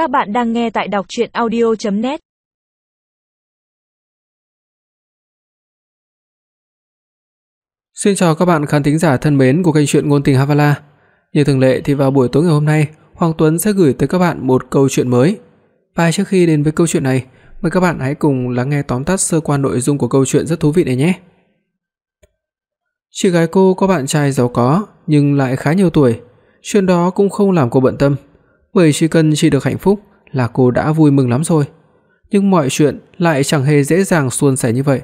Các bạn đang nghe tại đọc audio net Xin chào các bạn khán thính giả thân mến của kênh truyện ngôn tình Havala. Như thường lệ thì vào buổi tối ngày hôm nay, Hoàng Tuấn sẽ gửi tới các bạn một câu chuyện mới. Và trước khi đến với câu chuyện này, mời các bạn hãy cùng lắng nghe tóm tắt sơ qua nội dung của câu chuyện rất thú vị này nhé. Chị gái cô có bạn trai giàu có nhưng lại khá nhiều tuổi, chuyện đó cũng không làm cô bận tâm, bởi chỉ cần chị được hạnh phúc là cô đã vui mừng lắm rồi. Nhưng mọi chuyện lại chẳng hề dễ dàng suôn sẻ như vậy.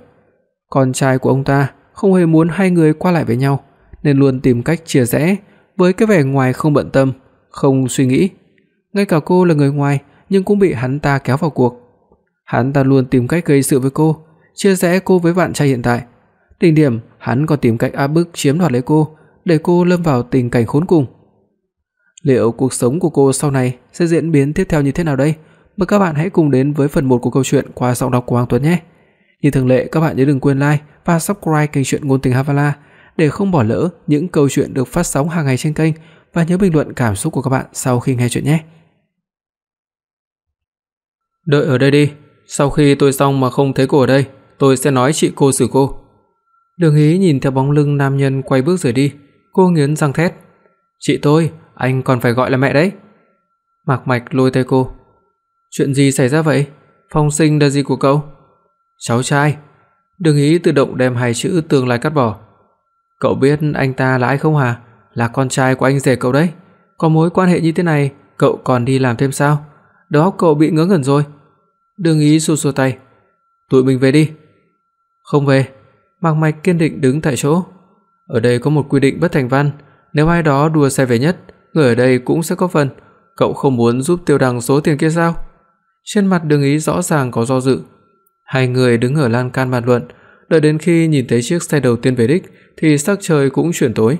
Con trai của ông ta không hề muốn hai người qua lại với nhau, nên luôn tìm cách chia rẽ với cái vẻ ngoài không bận tâm, không suy nghĩ. Ngay cả cô là người ngoài nhưng cũng bị hắn ta kéo vào cuộc. Hắn ta luôn tìm cách gây sự với cô, chia rẽ cô với bạn trai hiện tại. Đỉnh điểm, hắn còn tìm cách áp bức chiếm đoạt lấy cô, để cô lâm vào tình cảnh khốn cùng. Liệu cuộc sống của cô sau này sẽ diễn biến tiếp theo như thế nào đây? Mời các bạn hãy cùng đến với phần 1 của câu chuyện qua giọng đọc của Hoàng Tuấn nhé. Như thường lệ, các bạn nhớ đừng quên like và subscribe kênh truyện ngôn tình Havala để không bỏ lỡ những câu chuyện được phát sóng hàng ngày trên kênh và nhớ bình luận cảm xúc của các bạn sau khi nghe chuyện nhé. Đợi ở đây đi, sau khi tôi xong mà không thấy cô ở đây, tôi sẽ nói chị cô xử cô. Đường Ý nhìn theo bóng lưng nam nhân quay bước rời đi, cô nghiến răng thét: "Chị tôi, anh còn phải gọi là mẹ đấy." Mạc Mạch lôi tay cô. "Chuyện gì xảy ra vậy? Phong Sinh là gì của cậu?" "Cháu trai." Đường Ý tự động đem hai chữ tương lai cắt bỏ. "Cậu biết anh ta là ai không hả? Là con trai của anh rể cậu đấy. Có mối quan hệ như thế này, cậu còn đi làm thêm sao? Đầu óc cậu bị ngớ ngẩn rồi." Đường Ý xua xua tay. "Tụi mình về đi." "Không về." Mạc Mạch kiên định đứng tại chỗ. Ở đây có một quy định bất thành văn, nếu ai đó đua xe về nhất, người ở đây cũng sẽ có phần. Cậu không muốn giúp Tiêu Đằng số tiền kia sao? Trên mặt Đường Ý rõ ràng có do dự. Hai người đứng ở lan can bàn luận, đợi đến khi nhìn thấy chiếc xe đầu tiên về đích thì sắc trời cũng chuyển tối.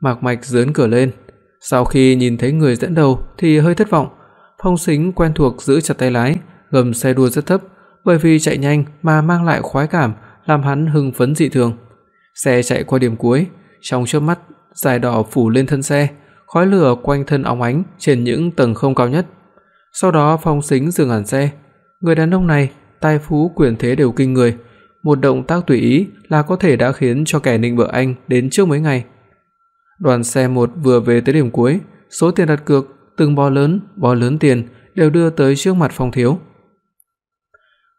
Mạc Mạch giương cửa lên, sau khi nhìn thấy người dẫn đầu thì hơi thất vọng. Phong Sính quen thuộc giữ chặt tay lái, gầm xe đua rất thấp, bởi vì chạy nhanh mà mang lại khoái cảm làm hắn hưng phấn dị thường. Xe chạy qua điểm cuối, trong chớp mắt, dải đỏ phủ lên thân xe, khói lửa quanh thân óng ánh trên những tầng không cao nhất. Sau đó Phong Sính dừng hẳn xe. Người đàn ông này, tài phú quyền thế đều kinh người, một động tác tùy ý là có thể đã khiến cho kẻ nịnh bợ anh đến trước mấy ngày. Đoàn xe một vừa về tới điểm cuối, số tiền đặt cược từng bó lớn, bó lớn tiền đều đưa tới trước mặt Phong Thiếu.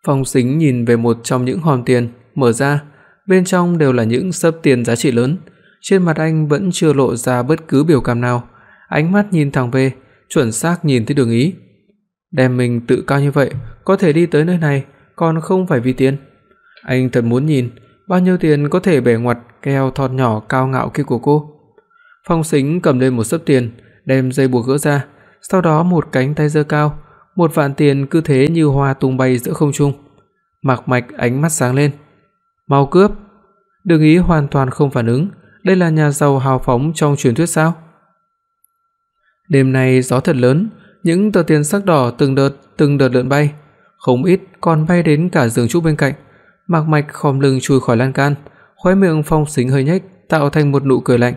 Phong Sính nhìn về một trong những hòm tiền, mở ra, bên trong đều là những sấp tiền giá trị lớn, trên mặt anh vẫn chưa lộ ra bất cứ biểu cảm nào, ánh mắt nhìn thẳng về, chuẩn xác nhìn thấy Đường Ý. Đem mình tự cao như vậy, có thể đi tới nơi này, còn không phải vì tiền. Anh thật muốn nhìn bao nhiêu tiền có thể bẻ ngoặt keo thon nhỏ cao ngạo kia của cô. Phong Sính cầm lên một xấp tiền, đem dây buộc gỡ ra, sau đó một cánh tay giơ cao, một vạn tiền cứ thế như hoa tung bay giữa không trung. Mạc Mạch ánh mắt sáng lên. "Mau cướp!" Đường Ý hoàn toàn không phản ứng, đây là nhà giàu hào phóng trong truyền thuyết sao? Đêm nay gió thật lớn, những tờ tiền sắc đỏ từng đợt từng đợt lượn bay, không ít còn bay đến cả giường trúc bên cạnh. Mạc Mạch khom lưng chui khỏi lan can, khóe miệng Phong Sính hơi nhếch, tạo thành một nụ cười lạnh.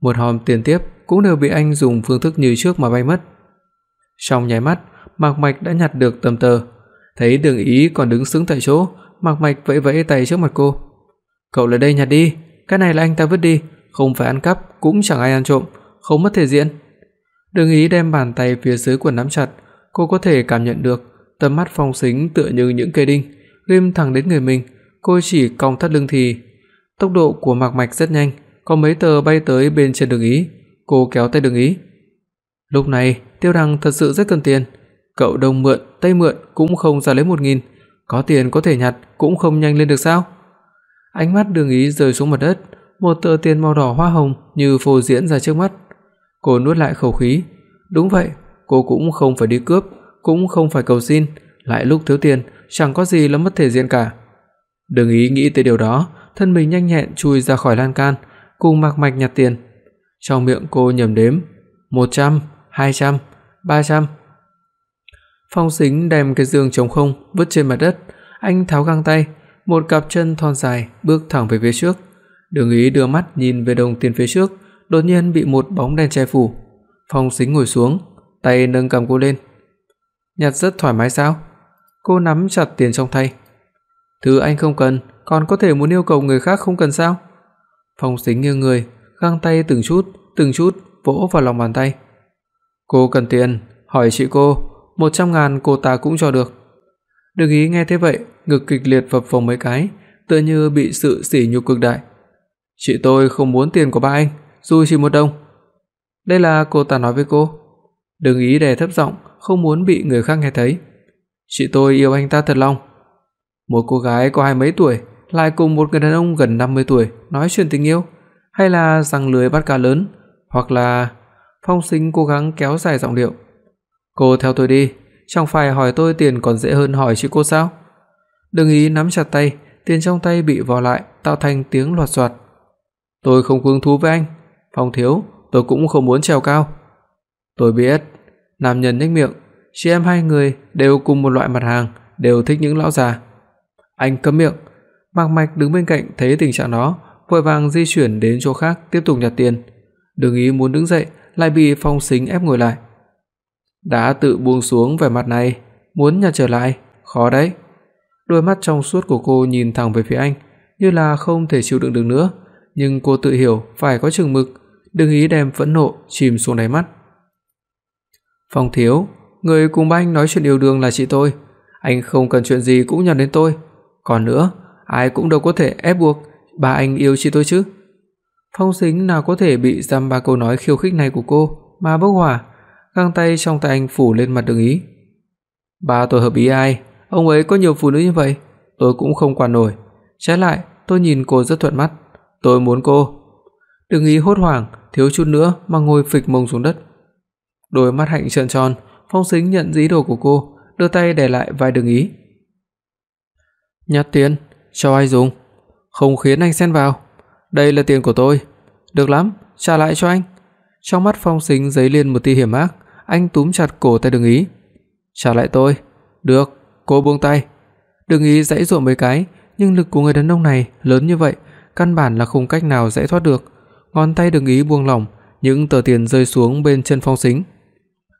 Một hòm tiền tiếp cũng đều bị anh dùng phương thức như trước mà bay mất. Trong nháy mắt, Mạc Mạch đã nhặt được tầm tờ, thấy Đường Ý còn đứng sững tại chỗ, Mạc Mạch vẫy vẫy tay trước mặt cô. "Cậu lại đây nhặt đi, cái này là anh ta vứt đi, không phải ăn cắp cũng chẳng ai ăn trộm, không mất thể diện." Đường Ý đem bàn tay phía dưới quần nắm chặt, cô có thể cảm nhận được tầm mắt Phong Sính tựa như những cây đinh, ghim thẳng đến người mình, cô chỉ cong thắt lưng thì tốc độ của Mạc Mạch rất nhanh, có mấy tờ bay tới bên trên Đường Ý, cô kéo tay Đường Ý. Lúc này, Tiêu Đăng thật sự rất cần tiền, cậu đông mượn, tây mượn cũng không ra lấy 1000, có tiền có thể nhặt cũng không nhanh lên được sao? Ánh mắt Đường Ý rơi xuống mặt đất, một tờ tiền màu đỏ hoa hồng như phô diễn ra trước mắt. Cô nuốt lại khẩu khí, đúng vậy, cô cũng không phải đi cướp, cũng không phải cầu xin, lại lúc thiếu tiền, chẳng có gì là mất thể diện cả. Đường Ý nghĩ tới điều đó, thân mình nhanh nhẹn chui ra khỏi lan can, cùng Mạc Mạch nhặt tiền. Trong miệng cô nhẩm đếm, 100, 200, 300. Phong Sính đem cái giường trống không vứt trên mặt đất, anh tháo găng tay, một cặp chân thon dài bước thẳng về phía trước. Đường Ý đưa mắt nhìn về đồng tiền phía trước, đột nhiên bị một bóng đen che phủ. Phong Sính ngồi xuống, tay nâng cầm cô lên. Nhặt rất thoải mái sao? Cô nắm chặt tiền trong tay. Thứ anh không cần, còn có thể muốn yêu cầu người khác không cần sao? Phong Sính nghiêng người, găng tay từng chút, từng chút vỗ vào lòng bàn tay. Cô cần tiền, hỏi chị cô, 100 ngàn cô ta cũng cho được. Đừng ý nghe thế vậy, ngực kịch liệt phập phồng mấy cái, tựa như bị sự sỉ nhục cực đại. Chị tôi không muốn tiền của ba anh, dù chỉ một đồng. Đây là cô ta nói với cô. Đừng ý đè thấp giọng, không muốn bị người khác nghe thấy. Chị tôi yêu anh ta thật lòng. Một cô gái có hai mấy tuổi lại cùng một người đàn ông gần 50 tuổi nói chuyện tình yêu, hay là răng lưới bắt cá lớn, hoặc là Phong Sính cố gắng kéo dài giọng điệu. "Cô theo tôi đi, chẳng phải hỏi tôi tiền còn dễ hơn hỏi chị cô sao?" Đừng ý nắm chặt tay, tiền trong tay bị vò lại, tạo thành tiếng loạt soạt. "Tôi không hứng thú với anh, Phong thiếu, tôi cũng không muốn trèo cao." "Tôi biết." Nam nhân nhếch miệng, "Chị em hai người đều cùng một loại mặt hàng, đều thích những lão già." Anh câm miệng. Mạc Mạch đứng bên cạnh thấy tình trạng đó, vội vàng di chuyển đến chỗ khác tiếp tục nhặt tiền. Đường Ý muốn đứng dậy, lại bị Phong Sính ép ngồi lại. Đã tự buông xuống vẻ mặt này, muốn nhặt trở lại, khó đấy. Đôi mắt trong suốt của cô nhìn thẳng về phía anh, như là không thể chịu đựng được nữa, nhưng cô tự hiểu phải có chừng mực, đừng ý đem phẫn nộ chìm xuống đáy mắt. Phong thiếu, người cùng ba anh nói chuyện yêu đương là chị tôi, anh không cần chuyện gì cũng nhờ đến tôi. Còn nữa, ai cũng đâu có thể ép buộc ba anh yêu chị tôi chứ. Phong Sính nào có thể bị dăm ba câu nói khiêu khích này của cô mà bốc hỏa, găng tay trong tay anh phủ lên mặt Đường Ý. Ba tôi hợp ý ai, ông ấy có nhiều phụ nữ như vậy, tôi cũng không quản nổi. Trái lại, tôi nhìn cô rất thuận mắt, tôi muốn cô. Đường Ý hốt hoảng, thiếu chút nữa mà ngồi phịch mông xuống đất. Đôi mắt hạnh trợn tròn, Phong Sính nhận ý đồ của cô, đưa tay đè lại vai Đường Ý. "Nhặt tiền, cho ai dùng? Không khiến anh xen vào." Đây là tiền của tôi. Được lắm, trả lại cho anh. Trong mắt Phong Sính giấy lên một tia hiểm ác, anh túm chặt cổ tay Đường Ý. "Trả lại tôi." "Được." Cô buông tay. Đường Ý giãy giụa mấy cái, nhưng lực của người đàn ông này lớn như vậy, căn bản là không cách nào giãy thoát được. Ngón tay Đường Ý buông lỏng, những tờ tiền rơi xuống bên chân Phong Sính.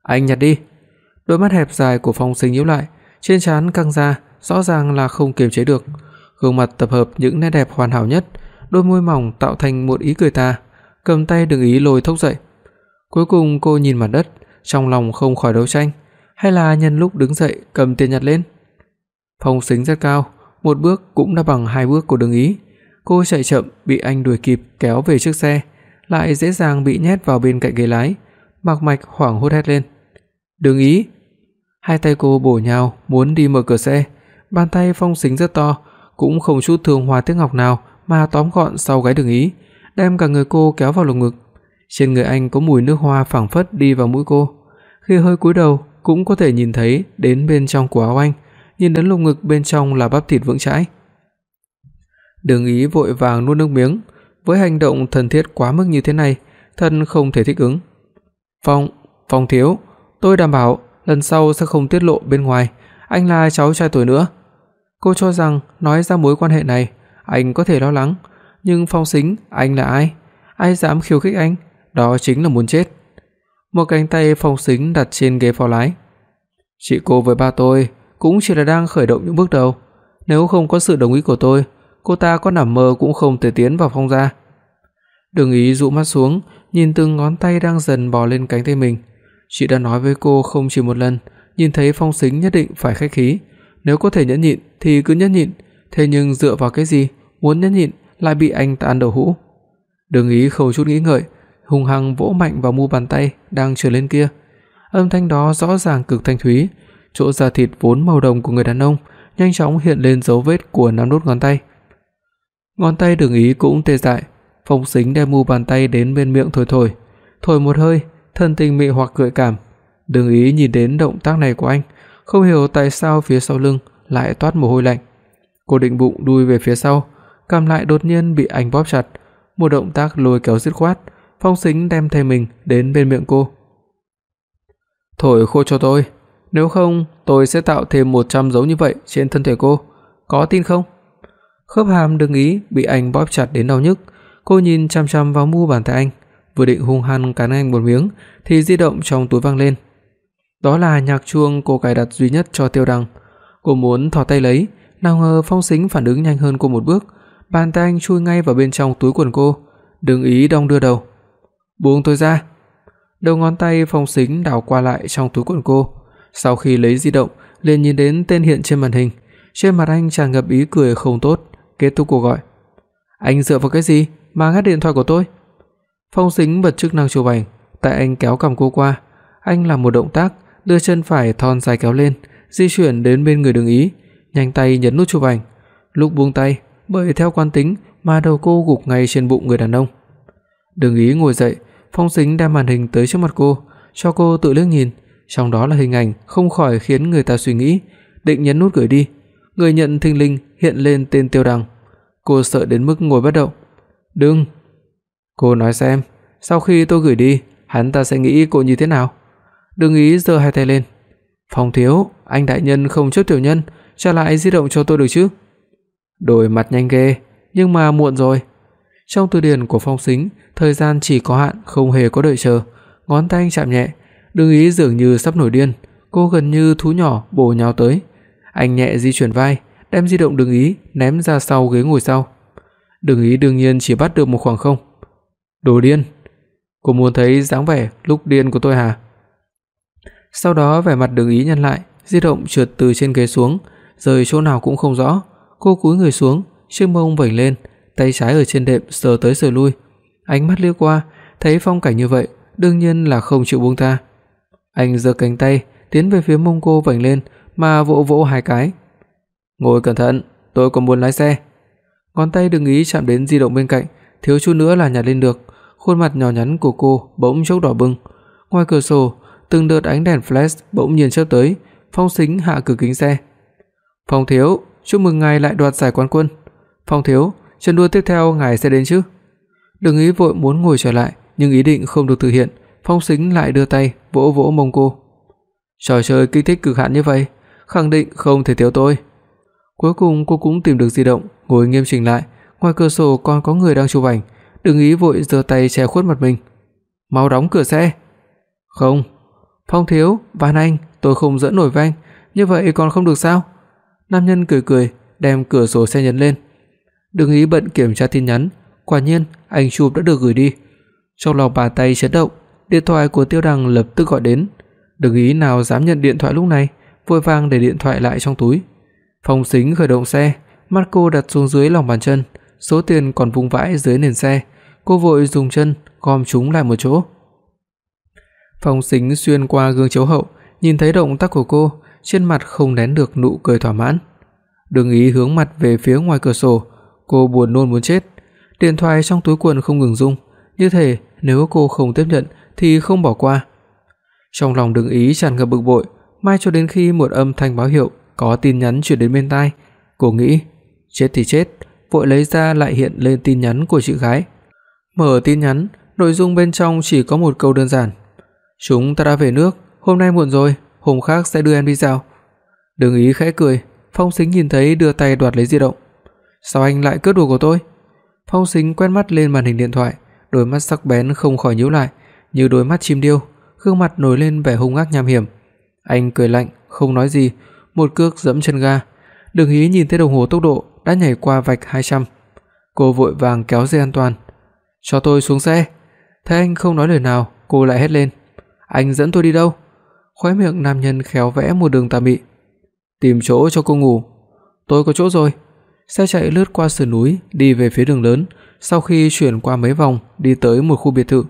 "Anh nhặt đi." Đôi mắt hẹp dài của Phong Sính nhíu lại, trên trán căng ra, rõ ràng là không kiềm chế được. Gương mặt tập hợp những nét đẹp hoàn hảo nhất, đôi môi mỏng tạo thành một ý cười ta, cầm tay Đường ý lôi thốc dậy. Cuối cùng cô nhìn mặt đất, trong lòng không khỏi đấu tranh, hay là nhân lúc đứng dậy cầm tiền nhặt lên. Phong sính rất cao, một bước cũng đã bằng hai bước của Đường Ý. Cô chạy chậm bị anh đuổi kịp kéo về trước xe, lại dễ dàng bị nhét vào bên cạnh ghế lái. Mạc Mạch hoảng hốt hét lên. "Đường Ý!" Hai tay cô bổ nhào muốn đi mở cửa xe, bàn tay Phong Sính rất to, cũng không chút thương hoa tiếc ngọc nào mà tóm gọn sau gáy Đường Ý, đem cả người cô kéo vào lồng ngực. Trên người anh có mùi nước hoa phảng phất đi vào mũi cô. Khi hơi cúi đầu, cũng có thể nhìn thấy đến bên trong của áo anh, nhìn đến lồng ngực bên trong là bắp thịt vững chãi. Đường Ý vội vàng nuốt nước miếng, với hành động thân thiết quá mức như thế này, thân không thể thích ứng. "Phong, Phong thiếu, tôi đảm bảo lần sau sẽ không tiết lộ bên ngoài, anh là cháu trai tuổi nữa." Cô cho rằng nói ra mối quan hệ này anh có thể lo lắng, nhưng Phong Sính, anh là ai? Ai dám khiêu khích anh? Đó chính là muốn chết. Một cánh tay Phong Sính đặt trên ghế phó lái. Chị cô với ba tôi cũng chỉ là đang khởi động những bước đầu, nếu không có sự đồng ý của tôi, cô ta có nằm mơ cũng không thể tiến vào phong gia. Đường Ý dụ mắt xuống, nhìn từng ngón tay đang dần bò lên cánh tay mình. Chị đã nói với cô không chỉ một lần, nhìn thấy Phong Sính nhất định phải khách khí, nếu có thể nhẫn nhịn thì cứ nhẫn nhịn, thế nhưng dựa vào cái gì, muốn nhẫn nhịn lại bị anh ta ăn đầu hũ. Đường Ý không chút nghĩ ngợi, hung hăng vỗ mạnh vào mu bàn tay đang trở lên kia. Âm thanh đó rõ ràng cực thanh thúy, chỗ da thịt vốn màu đồng của người đàn ông nhanh chóng hiện lên dấu vết của năm đốt ngón tay. Ngón tay Đường Ý cũng tê dại, Phong Sính đem mu bàn tay đến bên miệng thổi thổi, thổi một hơi, thân tình mị hoặc gợi cảm. Đường Ý nhìn đến động tác này của anh, không hiểu tại sao phía sau lưng lại toát mồ hôi lạnh. Cô định bụng đuôi về phía sau, cằm lại đột nhiên bị anh bóp chặt, một động tác lôi kéo dứt khoát, Phong Sính đem thay mình đến bên miệng cô. "Thổi khô cho tôi, nếu không tôi sẽ tạo thêm 100 dấu như vậy trên thân thể cô, có tin không?" Khớp hàm đừng ý bị anh bóp chặt đến đau nhức, cô nhìn chằm chằm vào mu bàn tay anh, vừa định hung hăng cắn anh một miếng thì di động trong túi vang lên. Đó là nhạc chuông cô cài đặt duy nhất cho Tiêu Đằng. Cô muốn thò tay lấy, nào ngờ Phong Sính phản ứng nhanh hơn cô một bước, bàn tay anh chui ngay vào bên trong túi quần cô, đừng ý đong đưa đầu. "Buông tôi ra." Đầu ngón tay Phong Sính đảo qua lại trong túi quần cô, sau khi lấy di động, liền nhìn đến tên hiện trên màn hình, trên mặt anh tràn ngập ý cười không tốt, kết thúc cuộc gọi. "Anh dựa vào cái gì mà ngắt điện thoại của tôi?" Phong Sính bật chức năng chụp ảnh, tại anh kéo cầm cô qua, anh làm một động tác, đưa chân phải thon dài kéo lên, di chuyển đến bên người Đường Ý, nhanh tay nhấn nút chụp ảnh. Lúc buông tay, bởi theo quán tính mà đầu cô gục ngay trên bụng người đàn ông. Đường Ý ngồi dậy, Phong Sính đem màn hình tới trước mặt cô, cho cô tự liếc nhìn, trong đó là hình ảnh không khỏi khiến người ta suy nghĩ, định nhấn nút gửi đi. Người nhận thình lình hiện lên tên Tiêu Đằng. Cô sợ đến mức ngồi bất động. "Đừng." Cô nói xem, sau khi tôi gửi đi, hắn ta sẽ nghĩ cô như thế nào? Đừng ý giơ hai tay lên. "Phong thiếu, anh đại nhân không chấp tiểu nhân, trả lại di động cho tôi được chứ?" Đổi mặt nhanh ghê, nhưng mà muộn rồi. Trong từ điển của Phong Sính, thời gian chỉ có hạn, không hề có đợi chờ. Ngón tay anh chạm nhẹ, Đương ý dường như sắp nổi điên, cô gần như thú nhỏ bổ nhào tới. Anh nhẹ di chuyển vai, đem di động Đừng ý ném ra sau ghế ngồi sau. Đừng ý đương nhiên chỉ bắt được một khoảng không. Đồ điên. Cô muốn thấy dáng vẻ lúc điên của tôi hả? Sau đó vẻ mặt Đừng ý nhăn lại, di động trượt từ trên ghế xuống, rơi chỗ nào cũng không rõ. Cô cúi người xuống, chiếc mông vểnh lên, tay trái ở trên đệm sờ tới sờ lui. Ánh mắt liếc qua, thấy phong cảnh như vậy, đương nhiên là không chịu buông tha. Anh giơ cánh tay tiến về phía mông cô vành lên mà vỗ vỗ hai cái. "Ngồi cẩn thận, tôi còn muốn lái xe." Ngón tay đừng ý chạm đến di động bên cạnh, thiếu chút nữa là nhặt lên được. Khuôn mặt nhỏ nhắn của cô bỗng chốc đỏ bừng. Ngoài cửa sổ, từng đợt ánh đèn flash bỗng nhiên chớp tới, Phong Sính hạ cửa kính xe. "Phong thiếu, chúc mừng ngài lại đoạt giải quán quân." "Phong thiếu, trận đua tiếp theo ngài sẽ đến chứ?" Đừng ý vội muốn ngồi trở lại, nhưng ý định không được thực hiện, Phong Sính lại đưa tay vỗ vỗ mông cô. Trò chơi kích thích cực hạn như vậy, khẳng định không thể thiếu tôi. Cuối cùng cô cũng tìm được di động, ngồi nghiêm chỉnh lại, ngoài cửa sổ còn có người đang chụp ảnh, đừng ý vội giơ tay che khuất mặt mình. "Mau đóng cửa xe." "Không." "Phong thiếu, van anh, tôi không dẫn nổi với anh, như vậy còn không được sao?" Nam nhân cười cười, đem cửa sổ xe nhấn lên. Đừng ý bận kiểm tra tin nhắn, quả nhiên ảnh chụp đã được gửi đi. Trong lòng bà tay chấn động, Điện thoại của Tiêu Đằng lập tức gọi đến, đừng ý nào dám nhận điện thoại lúc này, vội vàng để điện thoại lại trong túi. Phong Sính khởi động xe, mắt cô đặt xuống dưới lòng bàn chân, số tiền còn vung vãi dưới nền xe, cô vội dùng chân gom chúng lại một chỗ. Phong Sính xuyên qua gương chiếu hậu, nhìn thấy động tác của cô, trên mặt không nén được nụ cười thỏa mãn. Đường Ý hướng mặt về phía ngoài cửa sổ, cô buồn nôn muốn chết. Điện thoại trong túi quần không ngừng rung, như thể nếu cô không tiếp nhận thì không bỏ qua. Trong lòng Đường Ý tràn ngập bực bội, mai cho đến khi một âm thanh báo hiệu có tin nhắn chuyển đến bên tai, cô nghĩ, chết thì chết, vội lấy ra lại hiện lên tin nhắn của chị gái. Mở tin nhắn, nội dung bên trong chỉ có một câu đơn giản: "Chúng ta đã về nước, hôm nay muộn rồi, hôm khác sẽ đưa em đi dạo." Đường Ý khẽ cười, Phong Sính nhìn thấy đưa tay đoạt lấy di động. "Sao anh lại cướp đồ của tôi?" Phong Sính quét mắt lên màn hình điện thoại, đôi mắt sắc bén không khỏi nhíu lại, như đôi mắt chim điêu, gương mặt nổi lên vẻ hung ác nham hiểm. Anh cười lạnh, không nói gì, một cước giẫm chân ga. Đường Hí nhìn thấy đồng hồ tốc độ đã nhảy qua vạch 200. Cô vội vàng kéo dây an toàn. "Cho tôi xuống xe." Thấy anh không nói lời nào, cô lại hét lên. "Anh dẫn tôi đi đâu?" Khóe miệng nam nhân khéo vẽ một đường tà mị. "Tìm chỗ cho cô ngủ." "Tôi có chỗ rồi." Xe chạy lướt qua sườn núi, đi về phía đường lớn, sau khi chuyển qua mấy vòng, đi tới một khu biệt thự.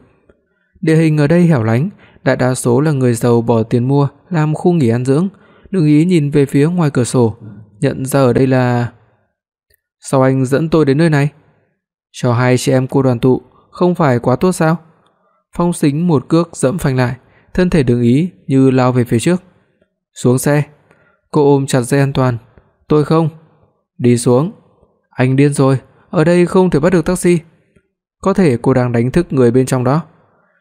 Địa hình ở đây hẻo lánh, đại đa số là người giàu bỏ tiền mua làm khu nghỉ ăn dưỡng. đường ý nhìn về phía ngoài cửa sổ, nhận ra ở đây là Sao anh dẫn tôi đến nơi này? Cho hai chị em cô đoàn tụ, không phải quá tốt sao? Phong Sính một cước giẫm phanh lại, thân thể Đường Ý như lao về phía trước. Xuống xe. Cô ôm chặt dây an toàn. Tôi không. Đi xuống. Anh điên rồi, ở đây không thể bắt được taxi. Có thể cô đang đánh thức người bên trong đó.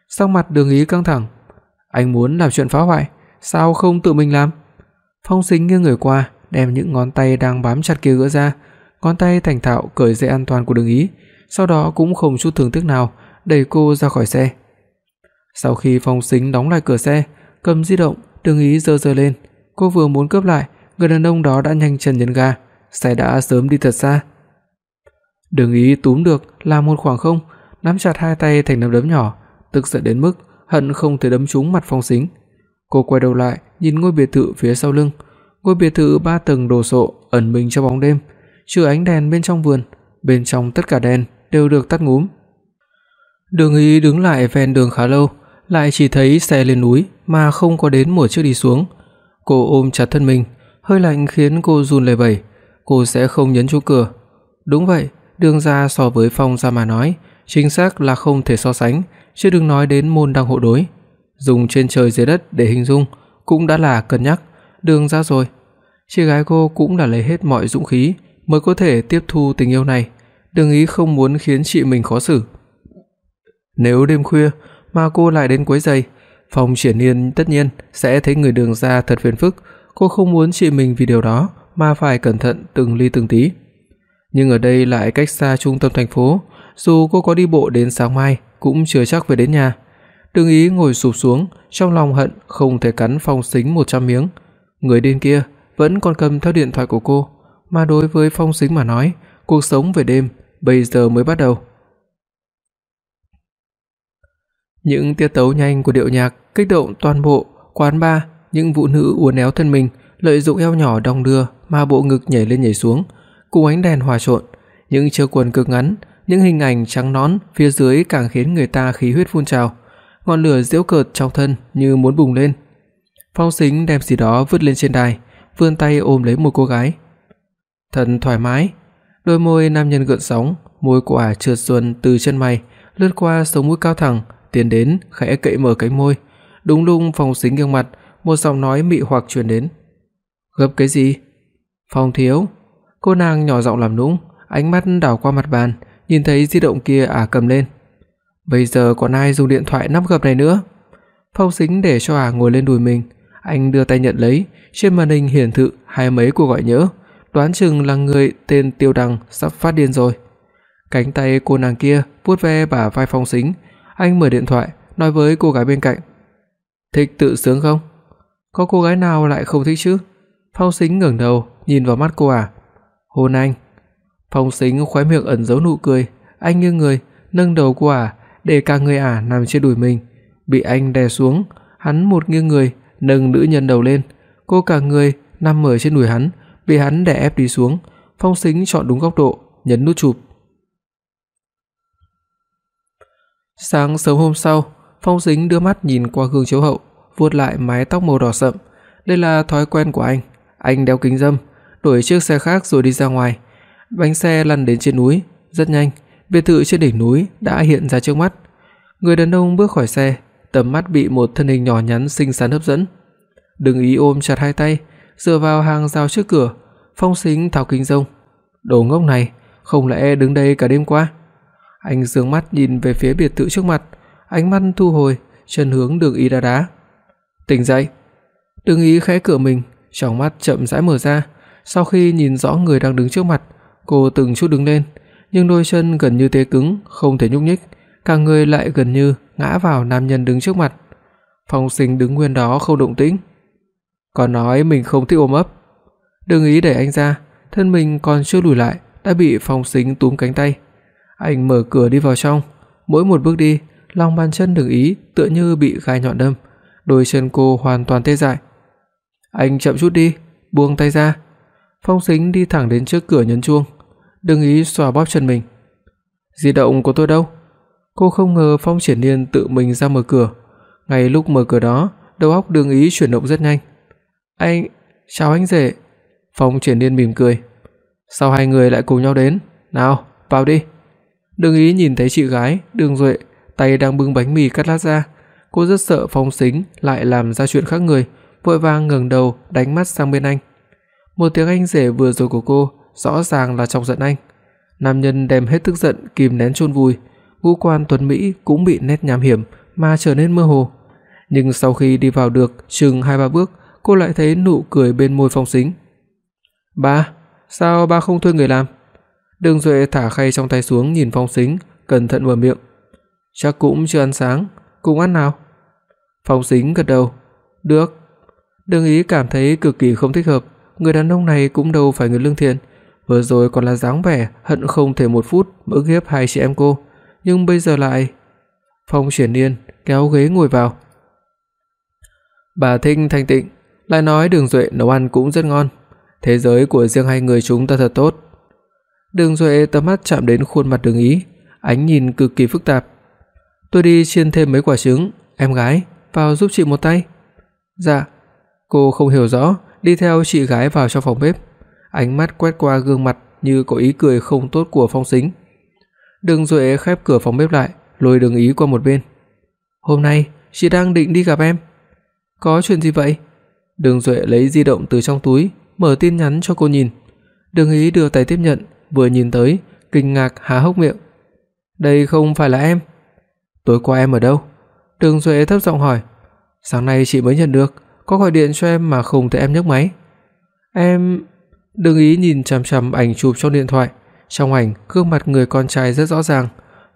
Sắc mặt Đường Ý căng thẳng. Anh muốn làm chuyện phá hoại, sao không tự mình làm? Phong Sính nghiêng người qua, đem những ngón tay đang bám chặt kia gỡ ra, ngón tay thành thạo cởi dây an toàn của Đường Ý, sau đó cũng không chút thương tiếc nào đẩy cô ra khỏi xe. Sau khi Phong Sính đóng lại cửa xe, cầm di động, Đường Ý giơ giơ lên, cô vừa muốn cướp lại, người đàn ông đó đã nhanh chân nhấn ga, xe đã sớm đi thật xa. Đường Ý túm được là một khoảng không, nắm chặt hai tay thành nắm đấm nhỏ, tức giận đến mức hận không thể đấm trúng mặt Phong Sính. Cô quay đầu lại, nhìn ngôi biệt thự phía sau lưng, ngôi biệt thự ba tầng đồ sộ ẩn mình trong bóng đêm, trừ ánh đèn bên trong vườn, bên trong tất cả đèn đều được tắt ngúm. Đường Ý đứng lại ven đường khá lâu, lại chỉ thấy xe lên núi mà không có đến một chiếc đi xuống. Cô ôm chặt thân mình, hơi lạnh khiến cô run lẩy bẩy, cô sẽ không nhấn chuông cửa. Đúng vậy, Đường gia so với Phong gia mà nói, chính xác là không thể so sánh, chứ đừng nói đến môn đăng hộ đối. Dùng trên trời dưới đất để hình dung cũng đã là cân nhắc, Đường gia rồi. Chị gái cô cũng đã lấy hết mọi dũng khí mới có thể tiếp thu tình yêu này, đừng ý không muốn khiến chị mình khó xử. Nếu đêm khuya mà cô lại đến quấy rầy, Phong Triển Nhiên tất nhiên sẽ thấy người Đường gia thật phiền phức, cô không muốn chị mình vì điều đó mà phải cẩn thận từng ly từng tí. Nhưng ở đây lại cách xa trung tâm thành phố, dù cô có đi bộ đến sáng mai cũng chưa chắc về đến nhà. Đường Ý ngồi sụp xuống, trong lòng hận không thể cắn Phong Sính 100 miếng. Người điên kia vẫn còn cầm theo điện thoại của cô, mà đối với Phong Sính mà nói, cuộc sống về đêm bây giờ mới bắt đầu. Những tiết tấu nhanh của điệu nhạc kích động toàn bộ quán bar, những vũ nữ uốn éo thân mình, lợi dụng eo nhỏ đong đưa mà bộ ngực nhảy lên nhảy xuống, cùng ánh đèn hòa trộn, những chiếc quần cực ngắn, những hình ảnh trắng nõn phía dưới càng khiến người ta khí huyết phun trào, ngọn lửa giễu cợt trong thân như muốn bùng lên. Phong Sính đem gì đó vứt lên trên đài, vươn tay ôm lấy một cô gái. Thật thoải mái, đôi môi nam nhân gợn sóng, môi của ả trượt xuân từ chân mày lướt qua sống mũi cao thẳng, tiến đến khẽ cậy mở cánh môi. Đúng lúc Phong Sính nghiêng mặt, một giọng nói mị hoặc truyền đến. "Gấp cái gì?" "Phong thiếu." Cô nàng nhỏ giọng làm nũng, ánh mắt đảo qua mặt bàn, nhìn thấy di động kia ả cầm lên. Bây giờ còn ai dùng điện thoại nắp gập này nữa? Phong Sính để cho ả ngồi lên đùi mình, anh đưa tay nhận lấy, trên màn hình hiển thị hai mấy cuộc gọi nhớ đoán chừng là người tên Tiêu Đằng sắp phát điên rồi. Cánh tay cô nàng kia vuốt ve bả vai Phong Sính, anh mở điện thoại, nói với cô gái bên cạnh. "Thích tự sướng không?" Có cô gái nào lại không thích chứ? Phong Sính ngẩng đầu, nhìn vào mắt cô à. "Hôn anh." Phong Sính khóe miệng ẩn giấu nụ cười, anh nghiêng người, nâng đầu cô à để cả người ả nằm trên đùi mình, bị anh đè xuống, hắn một nghiêng người, nâng nữ nhân đầu lên, cô cả người nằm ở trên đùi hắn, bị hắn đè ép đi xuống. Phong Sính chọn đúng góc độ, nhấn nút chụp. Sáng sớm hôm sau, Phong Sính đưa mắt nhìn qua gương chiếu hậu, vuốt lại mái tóc màu đỏ sậm. Đây là thói quen của anh, anh đeo kính râm, đổi chiếc xe khác rồi đi ra ngoài. Bánh xe lăn đến trên núi, rất nhanh, biệt thự trên đỉnh núi đã hiện ra trước mắt. Người đàn ông bước khỏi xe, tầm mắt bị một thân hình nhỏ nhắn xinh xắn hấp dẫn. Đừng ý ôm chặt hai tay, dựa vào hàng rào trước cửa, Phong Sính tháo kính râm. Đồ ngốc này, không lẽ đứng đây cả đêm qua? Anh dương mắt nhìn về phía biệt thự trước mặt, ánh mắt thu hồi, chân hướng Đường Ý đá đá. Tỉnh dậy. Đường Ý khẽ cửa mình, trong mắt chậm rãi mở ra, sau khi nhìn rõ người đang đứng trước mặt, cô từng chút đứng lên, nhưng đôi chân gần như tê cứng, không thể nhúc nhích, cả người lại gần như ngã vào nam nhân đứng trước mặt. Phong Sinh đứng nguyên đó không động tĩnh. Còn nói mình không thích ôm ấp. Đừng ý đẩy anh ra, thân mình còn chưa lùi lại đã bị Phong Sinh túm cánh tay. Anh mở cửa đi vào trong, mỗi một bước đi, lòng bàn chân Đừng ý tựa như bị gai nhọn đâm, đôi chân cô hoàn toàn tê dại. Anh chậm chút đi, buông tay ra. Phong Sính đi thẳng đến trước cửa nhấn chuông, đừng ý xoa bóp chân mình. Di động của tôi đâu? Cô không ngờ Phong Triển Nhiên tự mình ra mở cửa. Ngay lúc mở cửa đó, đầu óc Đường Ý chuyển động rất nhanh. "Anh, chào anh rể." Phong Triển Nhiên mỉm cười. "Sao hai người lại cùng nhau đến? Nào, vào đi." Đường Ý nhìn thấy chị gái, Đường Duệ, tay đang bưng bánh mì cắt lát ra, cô rất sợ Phong Sính lại làm ra chuyện khác người, vội vàng ngẩng đầu đánh mắt sang bên anh. Một tiếng anh rể vừa rồi của cô rõ ràng là trong giận anh. Nam nhân đem hết tức giận kìm nén chôn vùi, ngũ quan tuấn mỹ cũng bị nét nham hiểm mà trở nên mơ hồ. Nhưng sau khi đi vào được chừng 2 3 bước, cô lại thấy nụ cười bên môi Phong Sính. "Ba, sao ba không thuê người làm?" Đường Duệ thả khay trong tay xuống nhìn Phong Sính, cẩn thận mở miệng. "Chắc cũng chưa ăn sáng, cùng ăn nào?" Phong Sính gật đầu. Được. Đường Ý cảm thấy cực kỳ không thích hợp, người đàn ông này cũng đâu phải người lương thiện, vừa rồi còn là dáng vẻ hận không thể một phút bỡ hiếp hai chị em cô, nhưng bây giờ lại Phong Triển Nhiên kéo ghế ngồi vào. Bà Thinh thanh tịnh lại nói Đường Duệ nấu ăn cũng rất ngon, thế giới của riêng hai người chúng ta thật tốt. Đường Duệ tầm mắt chạm đến khuôn mặt Đường Ý, ánh nhìn cực kỳ phức tạp. Tôi đi chiên thêm mấy quả trứng, em gái, vào giúp chị một tay. Dạ. Cô không hiểu rõ, đi theo chị gái vào trong phòng bếp, ánh mắt quét qua gương mặt như có ý cười không tốt của Phong Sính. Đường Duệ khép cửa phòng bếp lại, lôi Đường Ý qua một bên. "Hôm nay chị đang định đi gặp em." "Có chuyện gì vậy?" Đường Duệ lấy di động từ trong túi, mở tin nhắn cho cô nhìn. Đường Ý đưa tay tiếp nhận, vừa nhìn tới, kinh ngạc há hốc miệng. "Đây không phải là em." "Tối qua em ở đâu?" Đường Duệ thấp giọng hỏi. "Sáng nay chị mới nhận được, có gọi điện cho em mà không thấy em nhấc máy." "Em..." đừng Ý nhìn chằm chằm ảnh chụp trong điện thoại, trong ảnh gương mặt người con trai rất rõ ràng,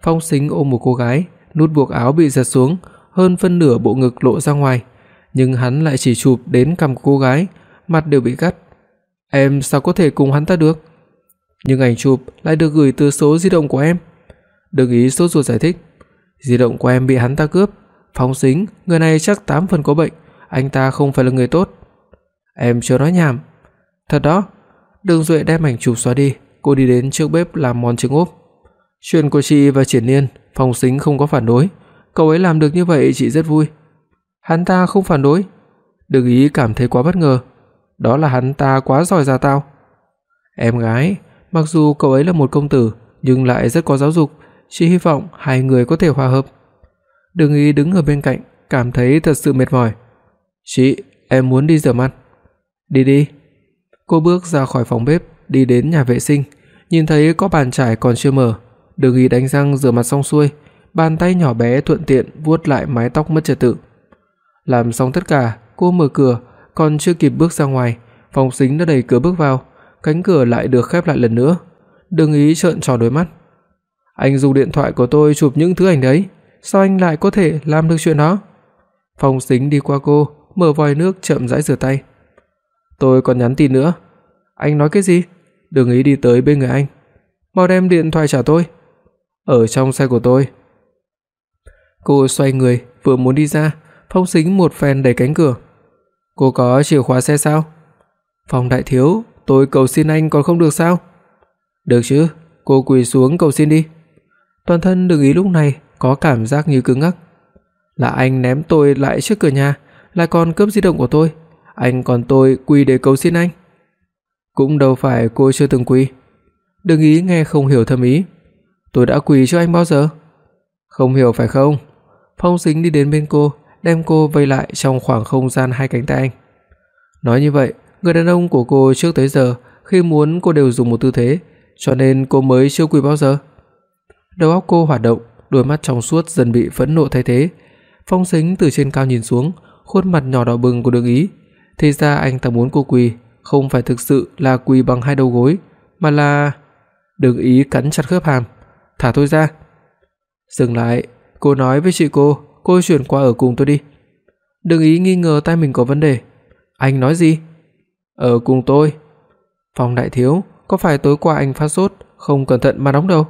Phong Sính ôm một cô gái, nút buộc áo bị giật xuống, hơn phân nửa bộ ngực lộ ra ngoài, nhưng hắn lại chỉ chụp đến cằm cô gái, mặt đều bị cắt. Em sao có thể cùng hắn ta được? Nhưng ảnh chụp lại được gửi từ số di động của em. Đừng ý sốt ruột giải thích, di động của em bị hắn ta cướp, Phong Sính, người này chắc tám phần có bệnh, anh ta không phải là người tốt. Em chưa nói nhảm. Thật đó. Đường Duệ đem ảnh chụp xóa đi, cô đi đến trước bếp làm món trứng ốp. Chuyện của chị và Triển Nhiên, Phong Sính không có phản đối, cậu ấy làm được như vậy chị rất vui. Hắn ta không phản đối. Đừng ý cảm thấy quá bất ngờ, đó là hắn ta quá giỏi ra tao. Em gái, mặc dù cậu ấy là một công tử nhưng lại rất có giáo dục, chị hy vọng hai người có thể hòa hợp. Đừng ý đứng ở bên cạnh, cảm thấy thật sự mệt mỏi. "Chị, em muốn đi rửa mặt." "Đi đi." Cô bước ra khỏi phòng bếp, đi đến nhà vệ sinh, nhìn thấy có bàn chải còn chưa mở, Đường Nghi đánh răng rửa mặt xong xuôi, bàn tay nhỏ bé thuận tiện vuốt lại mái tóc mất trật tự. Làm xong tất cả, cô mở cửa, còn chưa kịp bước ra ngoài, phòng Sính đã đẩy cửa bước vào, cánh cửa lại được khép lại lần nữa. Đường Ý trợn tròn đôi mắt. Anh dùng điện thoại của tôi chụp những thứ ảnh đấy, sao anh lại có thể làm được chuyện đó? Phong Sính đi qua cô, mở vòi nước chậm rãi rửa tay. Tôi còn nhắn tin nữa. Anh nói cái gì? Đường Ý đi tới bên người anh. Mau đem điện thoại trả tôi ở trong xe của tôi. Cô xoay người, vừa muốn đi ra, Phong Sính một phen đẩy cánh cửa. "Cô có chìa khóa xe sao?" "Phong đại thiếu, tôi cầu xin anh còn không được sao?" "Được chứ, cô quỳ xuống cầu xin đi." Toàn thân Đường Ý lúc này có cảm giác như cứng ngắc. Là anh ném tôi lại trước cửa nhà, lại còn cướp di động của tôi, anh còn tôi quỳ để cầu xin anh. Cũng đâu phải cô chưa từng quỳ. đừng Ý nghe không hiểu thâm ý, Tôi đã quỳ cho anh bao giờ? Không hiểu phải không? Phong Sính đi đến bên cô, đem cô vây lại trong khoảng không gian hai cánh tay anh. Nói như vậy, người đàn ông của cô trước tới giờ khi muốn cô đều dùng một tư thế, cho nên cô mới chưa quỳ bao giờ. Đầu óc cô hoạt động, đôi mắt trong suốt dần bị phẫn nộ thay thế. Phong Sính từ trên cao nhìn xuống, khuôn mặt nhỏ đỏ bừng của Đường Ý, thì ra anh ta muốn cô quỳ, không phải thực sự là quỳ bằng hai đầu gối, mà là Đường Ý cắn chặt khớp hàm, thả tôi ra." Dừng lại, cô nói với chị cô, cô chuyển qua ở cùng tôi đi. Đường ý nghi ngờ tay mình có vấn đề. Anh nói gì? Ở cùng tôi. Phong đại thiếu, có phải tối qua anh phát sốt, không cẩn thận mà đóng đâu?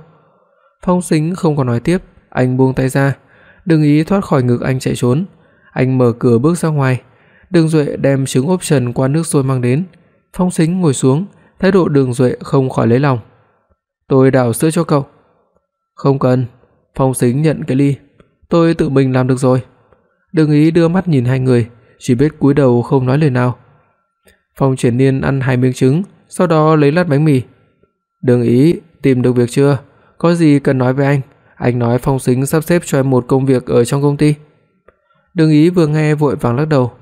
Phong Sính không còn nói tiếp, anh buông tay ra, Đường ý thoát khỏi ngực anh chạy trốn. Anh mở cửa bước ra ngoài, Đường Duệ đem trứng ốp trần qua nước sôi mang đến. Phong Sính ngồi xuống, thái độ Đường Duệ không khỏi lấy lòng. "Tôi đảo sữa cho cậu." Không cần, Phong Sính nhận cái ly, tôi tự mình làm được rồi. đường ý đưa mắt nhìn hai người, chỉ biết cúi đầu không nói lời nào. Phong Triển Nhiên ăn hai miếng trứng, sau đó lấy lát bánh mì. đường ý, tìm được việc chưa? Có gì cần nói với anh? Anh nói Phong Sính sắp xếp cho em một công việc ở trong công ty. Đừng ý vừa nghe vội vàng lắc đầu.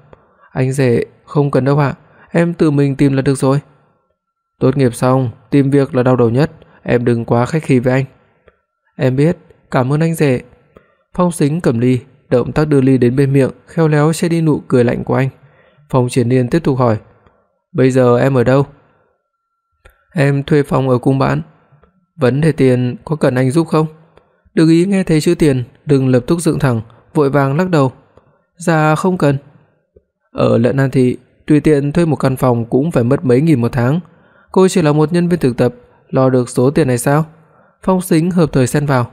Anh rể, không cần đâu ạ, em tự mình tìm là được rồi. Tốt nghiệp xong, tìm việc là đau đầu nhất, em đừng quá khách khí với anh. Em biết, cảm ơn anh rể. Phong Sính cầm ly, động tác đưa ly đến bên miệng, khéo léo che đi nụ cười lạnh của anh. Phong Triển Nhiên tiếp tục hỏi: "Bây giờ em ở đâu?" "Em thuê phòng ở cung bản Vấn đề tiền có cần anh giúp không?" Đừng ý nghe thấy chữ tiền, đừng lập tức dựng thẳng, vội vàng lắc đầu. "Dạ không cần." Ở Lận An thị, tùy tiện thuê một căn phòng cũng phải mất mấy nghìn một tháng. Cô chỉ là một nhân viên thực tập, lo được số tiền này sao?" Phong Sính hợp thời xen vào.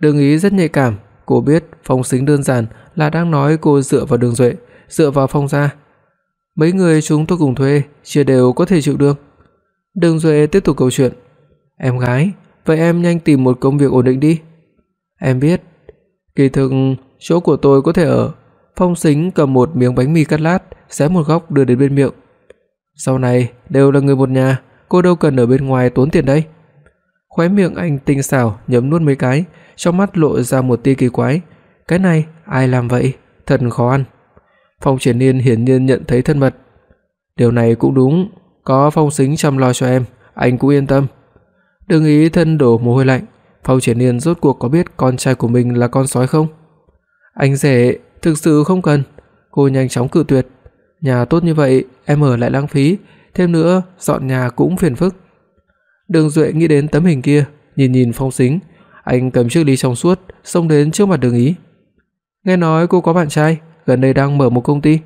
Đường Ý rất nhạy cảm, cô biết Phong Sính đơn giản là đang nói cô dựa vào Đường Duệ, dựa vào Phong gia. Mấy người chúng tôi cùng thuê, chia đều có thể chịu được. Đường Duệ tiếp tục câu chuyện. Em gái, vậy em nhanh tìm một công việc ổn định đi. Em biết, kỳ thực chỗ của tôi có thể ở. Phong Sính cầm một miếng bánh mì cắt lát, xé một góc đưa đến bên miệng. Sau này đều là người một nhà, cô đâu cần ở bên ngoài tốn tiền đây. Khóe miệng anh tinh xảo nhấm nuốt mấy cái, trong mắt lộ ra một tia kỳ quái. Cái này ai làm vậy? Thật khó ăn. Phong Triển Nhiên hiển nhiên nhận thấy thân mật. Điều này cũng đúng, có Phong Sính chăm lo cho em, anh cũng yên tâm. Đừng ý thân đổ mồ hôi lạnh, Phong Triển Nhiên rốt cuộc có biết con trai của mình là con sói không? Anh rể, thực sự không cần. Cô nhanh chóng cự tuyệt. Nhà tốt như vậy, em ở lại lãng phí, thêm nữa dọn nhà cũng phiền phức. Đường Duệ nghĩ đến tấm hình kia, nhìn nhìn Phong Sính, anh cầm chiếc ly trong suốt xông đến trước mặt Đường Ý. Nghe nói cô có bạn trai, gần đây đang mở một công ty.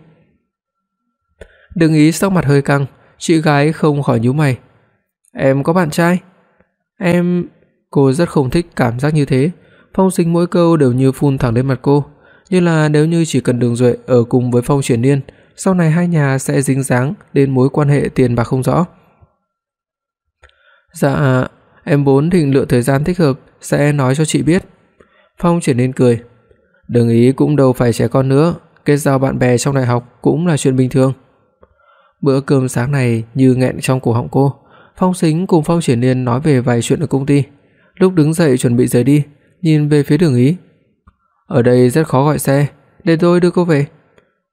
Đường Ý sắc mặt hơi căng, chị gái không khỏi nhíu mày. Em có bạn trai? Em cô rất không thích cảm giác như thế, Phong Sính mỗi câu đều như phun thẳng lên mặt cô, như là nếu như chỉ cần Đường Duệ ở cùng với Phong Triển Nhiên, sau này hai nhà sẽ dính dáng đến mối quan hệ tiền bạc không rõ. Dạ, em vốn định lựa thời gian thích hợp sẽ nói cho chị biết. Phong Triển Nhiên cười. đường ý cũng đâu phải trẻ con nữa, kết giao bạn bè trong đại học cũng là chuyện bình thường. Bữa cơm sáng này như nghẹn trong cổ họng cô. Phong Sính cùng Phong Triển Nhiên nói về vài chuyện ở công ty. Lúc đứng dậy chuẩn bị rời đi, nhìn về phía Đường Ý. Ở đây rất khó gọi xe, để tôi đưa cô về.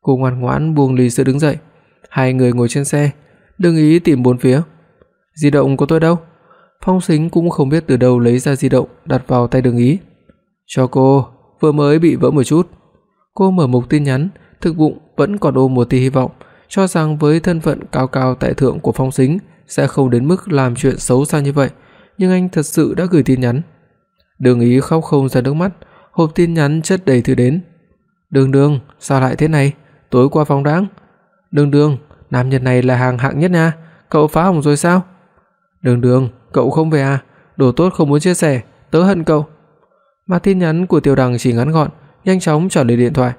Cô ngoan ngoãn buông ly sữa đứng dậy. Hai người ngồi trên xe, Đường Ý tìm bốn phía. Di động của tôi đâu? Phong Sính cũng không biết từ đâu lấy ra di động đặt vào tay Đường Ý. "Cho cô, vừa mới bị vỡ một chút." Cô mở mục tin nhắn, thực bụng vẫn còn ôm một tia hy vọng, cho rằng với thân phận cao cao tại thượng của Phong Sính sẽ không đến mức làm chuyện xấu xa như vậy, nhưng anh thật sự đã gửi tin nhắn. Đường Ý khóc không ra nước mắt, hộp tin nhắn chất đầy thư đến. "Đường Đường, sao lại thế này? Tối qua phong đãng. "Đường Đường, nam nhân này là hàng hạng nhất nha, cậu phá hỏng rồi sao?" "Đường Đường, cậu không về à? Đồ tốt không muốn chia sẻ, tớ hận cậu." Mà tin nhắn của Tiêu Đằng chỉ ngắn gọn, nhanh chóng trả lời điện thoại.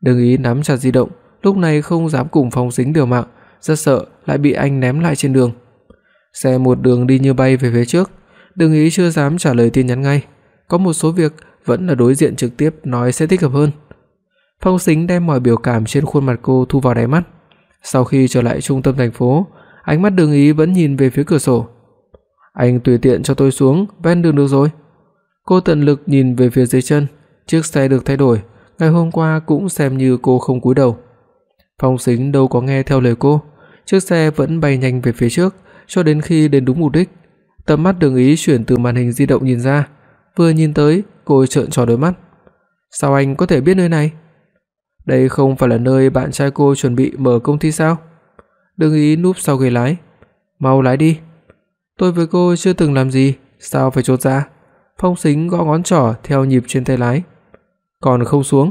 Đường Ý nắm chặt di động, lúc này không dám cùng Phong Sính liều mạng, rất sợ lại bị anh ném lại trên đường. Xe một đường đi như bay về phía trước, Đường Ý chưa dám trả lời tin nhắn ngay, có một số việc vẫn là đối diện trực tiếp nói sẽ thích hợp hơn. Phong Sính đem mọi biểu cảm trên khuôn mặt cô thu vào đáy mắt. Sau khi trở lại trung tâm thành phố, ánh mắt Đường Ý vẫn nhìn về phía cửa sổ. Anh tùy tiện cho tôi xuống ven đường được rồi. Cô tận lực nhìn về phía dưới chân, chiếc xe được thay đổi, ngày hôm qua cũng xem như cô không cúi đầu. Phong Sính đâu có nghe theo lời cô, chiếc xe vẫn bay nhanh về phía trước cho đến khi đến đúng mục đích. Tầm mắt Đường Ý chuyển từ màn hình di động nhìn ra, vừa nhìn tới, cô trợn tròn đôi mắt. Sao anh có thể biết nơi này? Đây không phải là nơi bạn trai cô chuẩn bị mở công ty sao? Đường Ý núp sau ghế lái. Mau lái đi. Tôi với cô chưa từng làm gì, sao phải chột dạ? Phong Sính gõ ngón trỏ theo nhịp trên tay lái. Còn không xuống.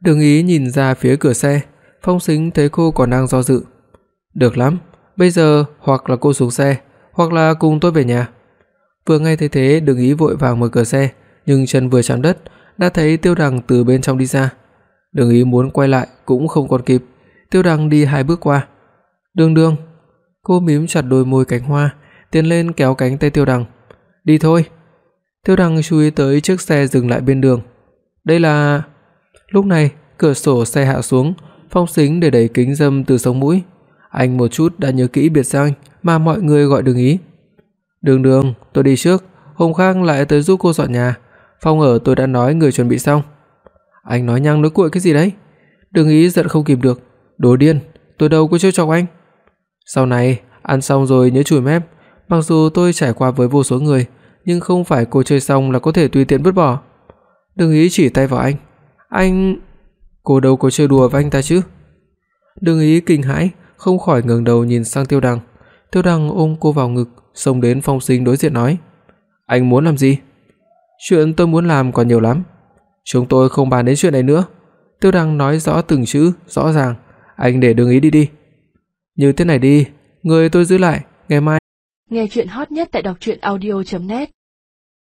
Đường Ý nhìn ra phía cửa xe, Phong Sính thấy cô còn đang do dự. Được lắm, bây giờ hoặc là cô xuống xe, hoặc là cùng tôi về nhà. Vừa nghe thấy thế, Đường Ý vội vàng mở cửa xe, nhưng chân vừa chạm đất đã thấy Tiêu Đằng từ bên trong đi ra. Đường Ý muốn quay lại cũng không còn kịp, Tiêu Đằng đi hai bước qua. "Đường Đường." Cô mím chặt đôi môi cánh hoa, tiến lên kéo cánh tay Tiêu Đằng. "Đi thôi." Tiêu Đằng chú ý tới chiếc xe dừng lại bên đường. "Đây là..." Lúc này, cửa sổ xe hạ xuống, Phong Sính để đẩy kính râm từ sống mũi. Anh một chút đã nhớ kỹ biệt danh mà mọi người gọi Đường Ý. "Đường Đường, tôi đi trước, hôm khác lại tới giúp cô dọn nhà. Phòng ở tôi đã nói người chuẩn bị xong." Anh nói nhăng nói cuội cái gì đấy? Đường Ý giận không kìm được, đồ điên, tôi đâu có trêu chọc anh. Sau này, ăn xong rồi nhớ chùi mép, mặc dù tôi trải qua với vô số người, nhưng không phải cô chơi xong là có thể tùy tiện vứt bỏ. Đường ý chỉ tay vào anh. Anh cô đâu có chơi đùa với anh ta chứ? Đường ý kinh hãi, không khỏi ngẩng đầu nhìn sang Tiêu Đằng. Tiêu Đằng ôm cô vào ngực, xông đến Phong Sinh đối diện nói: "Anh muốn làm gì?" "Chuyện tôi muốn làm còn nhiều lắm. Chúng tôi không bàn đến chuyện này nữa. Tiêu Đăng nói rõ từng chữ, rõ ràng, anh để Đường Ý đi đi. Như thế này đi, người tôi giữ lại, ngày mai. Nghe truyện hot nhất tại doctruyenaudio.net